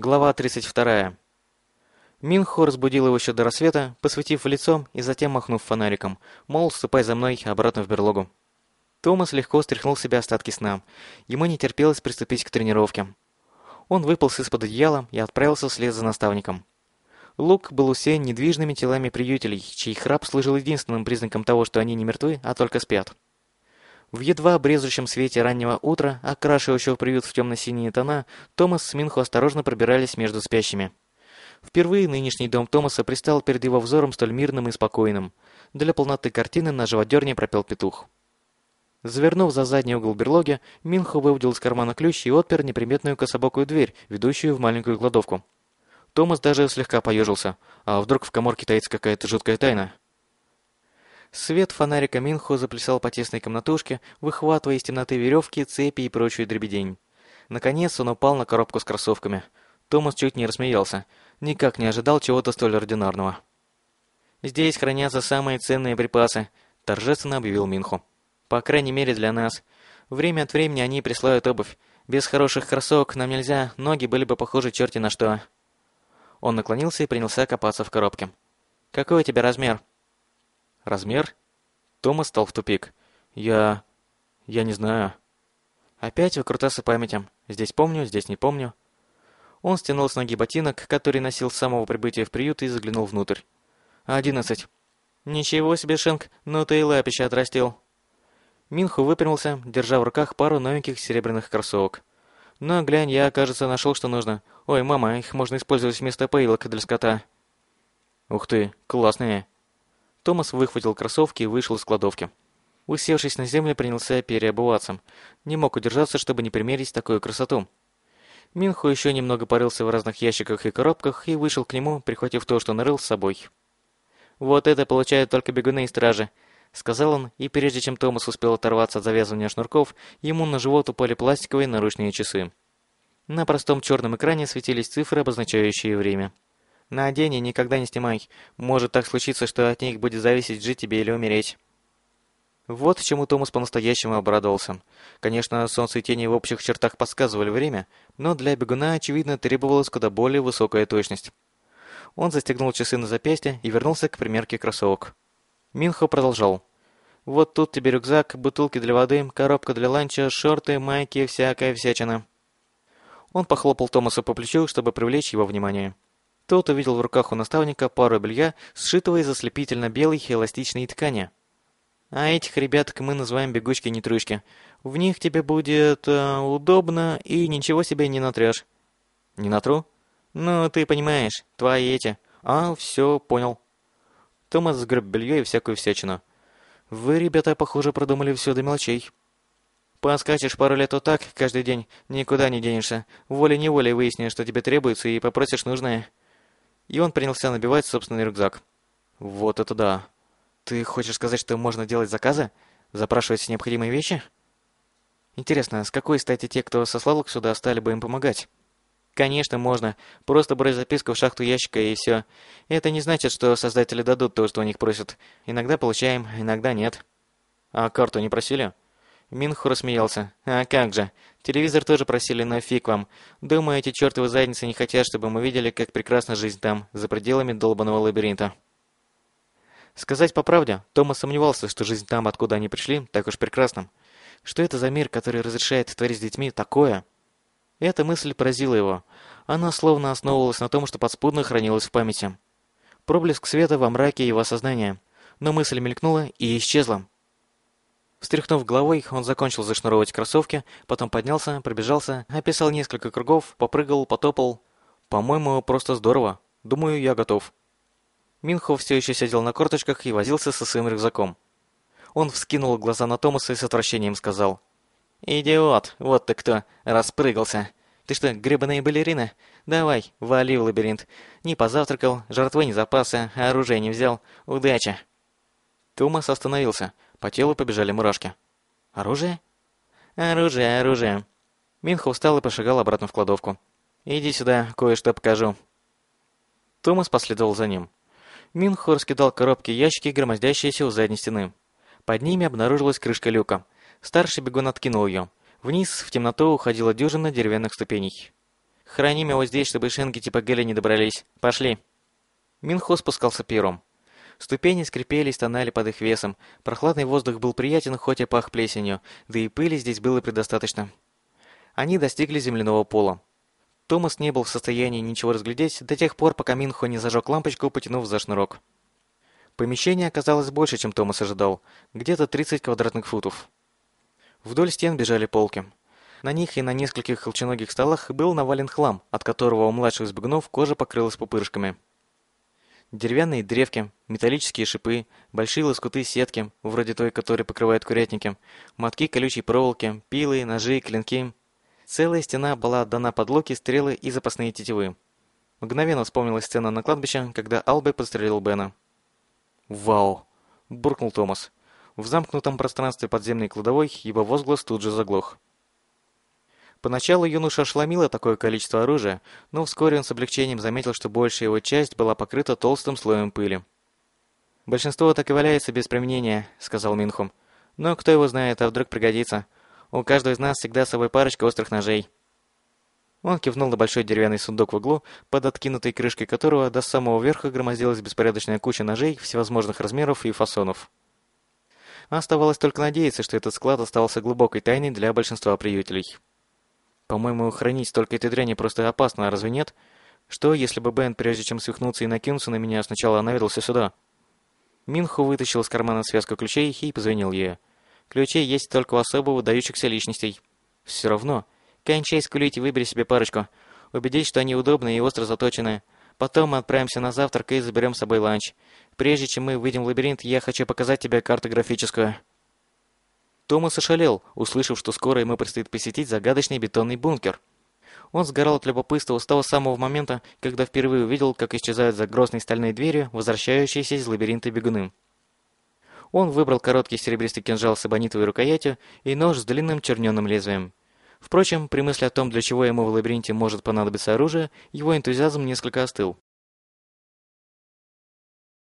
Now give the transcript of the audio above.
Глава 32. Минхо разбудил его еще до рассвета, посветив в лицо и затем махнув фонариком, мол, ступай за мной обратно в берлогу. Томас легко стряхнул себя остатки сна. Ему не терпелось приступить к тренировке. Он выполз из-под одеяла и отправился вслед за наставником. Лук был усеян недвижными телами приютелей, чей храп служил единственным признаком того, что они не мертвы, а только спят. В едва брезжущем свете раннего утра, окрашивающего приют в темно-синие тона, Томас с Минхо осторожно пробирались между спящими. Впервые нынешний дом Томаса пристал перед его взором столь мирным и спокойным. Для полноты картины на живодерне пропел петух. Завернув за задний угол берлоги, Минхо выудил из кармана ключ и отпер неприметную кособокую дверь, ведущую в маленькую кладовку. Томас даже слегка поежился. А вдруг в коморке таится какая-то жуткая тайна? Свет фонарика Минхо заплясал по тесной комнатушке, выхватывая из темноты веревки, цепи и прочую дребедень. Наконец он упал на коробку с кроссовками. Томас чуть не рассмеялся. Никак не ожидал чего-то столь ординарного. «Здесь хранятся самые ценные припасы», – торжественно объявил Минхо. «По крайней мере для нас. Время от времени они присылают обувь. Без хороших кроссовок нам нельзя, ноги были бы похожи черти на что». Он наклонился и принялся копаться в коробке. «Какой у тебя размер?» Размер? Томас стал в тупик. Я... я не знаю. Опять выкрутасы памятям. Здесь помню, здесь не помню. Он стянул с ноги ботинок, который носил с самого прибытия в приют, и заглянул внутрь. «Одиннадцать». «Ничего себе, Шенк, ну ты и лапища отрастил». Минху выпрямился, держа в руках пару новеньких серебряных кроссовок. «Ну, глянь, я, кажется, нашел, что нужно. Ой, мама, их можно использовать вместо поилок для скота». «Ух ты, классные!» Томас выхватил кроссовки и вышел из кладовки. Усевшись на землю, принялся переобуваться. Не мог удержаться, чтобы не примерить такую красоту. Минху еще немного порылся в разных ящиках и коробках и вышел к нему, прихватив то, что нарыл с собой. «Вот это получают только бегуны и стражи», — сказал он, и прежде чем Томас успел оторваться от завязывания шнурков, ему на живот упали пластиковые наручные часы. На простом черном экране светились цифры, обозначающие время. Надень и никогда не снимай. Может так случиться, что от них будет зависеть, жить тебе или умереть. Вот чему Томас по-настоящему обрадовался. Конечно, солнце и тени в общих чертах подсказывали время, но для бегуна, очевидно, требовалась куда более высокая точность. Он застегнул часы на запястье и вернулся к примерке кроссовок. Минхо продолжал. «Вот тут тебе рюкзак, бутылки для воды, коробка для ланча, шорты, майки, всякая всячина». Он похлопал Томаса по плечу, чтобы привлечь его внимание. Тот увидел в руках у наставника пару белья, сшитого из ослепительно белой эластичной ткани. А этих ребяток мы называем бегучки-нетрушки. В них тебе будет э, удобно и ничего себе не натрешь. Не натру? Ну, ты понимаешь, твои эти. А, все, понял. Томас сгреб белье и всякую всячину. Вы, ребята, похоже, продумали все до мелочей. Поскачешь пару лет вот так, каждый день, никуда не денешься. Волей-неволей выяснишь, что тебе требуется, и попросишь нужное. И он принялся набивать собственный рюкзак. Вот это да. Ты хочешь сказать, что можно делать заказы? Запрашивать необходимые вещи? Интересно, с какой стати те, кто сослал их сюда, стали бы им помогать? Конечно, можно. Просто брось записку в шахту ящика и все. Это не значит, что создатели дадут то, что у них просят. Иногда получаем, иногда нет. А карту не просили? Минху рассмеялся. «А как же. Телевизор тоже просили, но фиг вам. Думаю, эти чертовы задницы не хотят, чтобы мы видели, как прекрасна жизнь там, за пределами долбанного лабиринта». Сказать по правде, Томас сомневался, что жизнь там, откуда они пришли, так уж прекрасна. Что это за мир, который разрешает творить с детьми такое? Эта мысль поразила его. Она словно основывалась на том, что подспудно хранилась в памяти. Проблеск света во мраке его сознания. Но мысль мелькнула и исчезла. Встряхнув головой, он закончил зашнуровать кроссовки, потом поднялся, пробежался, описал несколько кругов, попрыгал, потопал. По-моему, просто здорово. Думаю, я готов. Минхо все еще сидел на корточках и возился со своим рюкзаком. Он вскинул глаза на Томаса и с отвращением сказал. «Идиот, вот ты кто, распрыгался. Ты что, гребаная балерина? Давай, вали в лабиринт. Не позавтракал, жертвы не запаса, оружие не взял. Удачи!» Томас остановился. По телу побежали мурашки. «Оружие?» «Оружие, оружие». Минхо встал и пошагал обратно в кладовку. «Иди сюда, кое-что покажу». Томас последовал за ним. Минхо раскидал коробки и ящики, громоздящиеся у задней стены. Под ними обнаружилась крышка люка. Старший бегун откинул ее. Вниз, в темноту, уходила дюжина деревянных ступеней. Храним его здесь, чтобы шинки типа Гэля не добрались. Пошли. Минхо спускался первым. Ступени скрипели и стонали под их весом. Прохладный воздух был приятен, хоть и пах плесенью, да и пыли здесь было предостаточно. Они достигли земляного пола. Томас не был в состоянии ничего разглядеть до тех пор, пока Минхо не зажег лампочку, потянув за шнурок. Помещение оказалось больше, чем Томас ожидал. Где-то 30 квадратных футов. Вдоль стен бежали полки. На них и на нескольких колченогих столах был навален хлам, от которого у младших сбегунов кожа покрылась пупырышками. Деревянные древки, металлические шипы, большие лоскуты сетки, вроде той, которой покрывают курятники, мотки колючей проволоки, пилы, ножи, клинки. Целая стена была отдана под луки, стрелы и запасные тетивы. Мгновенно вспомнилась сцена на кладбище, когда Албе подстрелил Бена. «Вау!» – буркнул Томас. В замкнутом пространстве подземной кладовой его возглас тут же заглох. Поначалу юноша ошеломило такое количество оружия, но вскоре он с облегчением заметил, что большая его часть была покрыта толстым слоем пыли. «Большинство так и валяется без применения», — сказал Минхум. «Но кто его знает, а вдруг пригодится. У каждого из нас всегда с собой парочка острых ножей». Он кивнул на большой деревянный сундук в углу, под откинутой крышкой которого до самого верха громоздилась беспорядочная куча ножей всевозможных размеров и фасонов. Оставалось только надеяться, что этот склад остался глубокой тайной для большинства приютелей. По-моему, хранить столько этой дряни просто опасно, а разве нет? Что, если бы Бен, прежде чем свихнуться и накинуться на меня, сначала наведался сюда? Минху вытащил из кармана связку ключей и позвонил ей. Ключей есть только у особо выдающихся личностей. Все равно. Кончай скулить и выбери себе парочку. Убедись, что они удобные и остро заточенные. Потом мы отправимся на завтрак и заберем с собой ланч. Прежде чем мы выйдем в лабиринт, я хочу показать тебе карту графическую. Томас ошалел, услышав, что скоро ему предстоит посетить загадочный бетонный бункер. Он сгорал от любопытства с того самого момента, когда впервые увидел, как исчезают за грозной стальной дверью возвращающиеся из лабиринта бегуны. Он выбрал короткий серебристый кинжал с эбонитовой рукоятью и нож с длинным черненым лезвием. Впрочем, при мысли о том, для чего ему в лабиринте может понадобиться оружие, его энтузиазм несколько остыл.